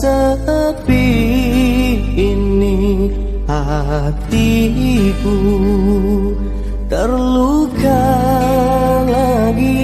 sepi ini hatiku. Terluka lagi.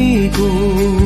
Hatiku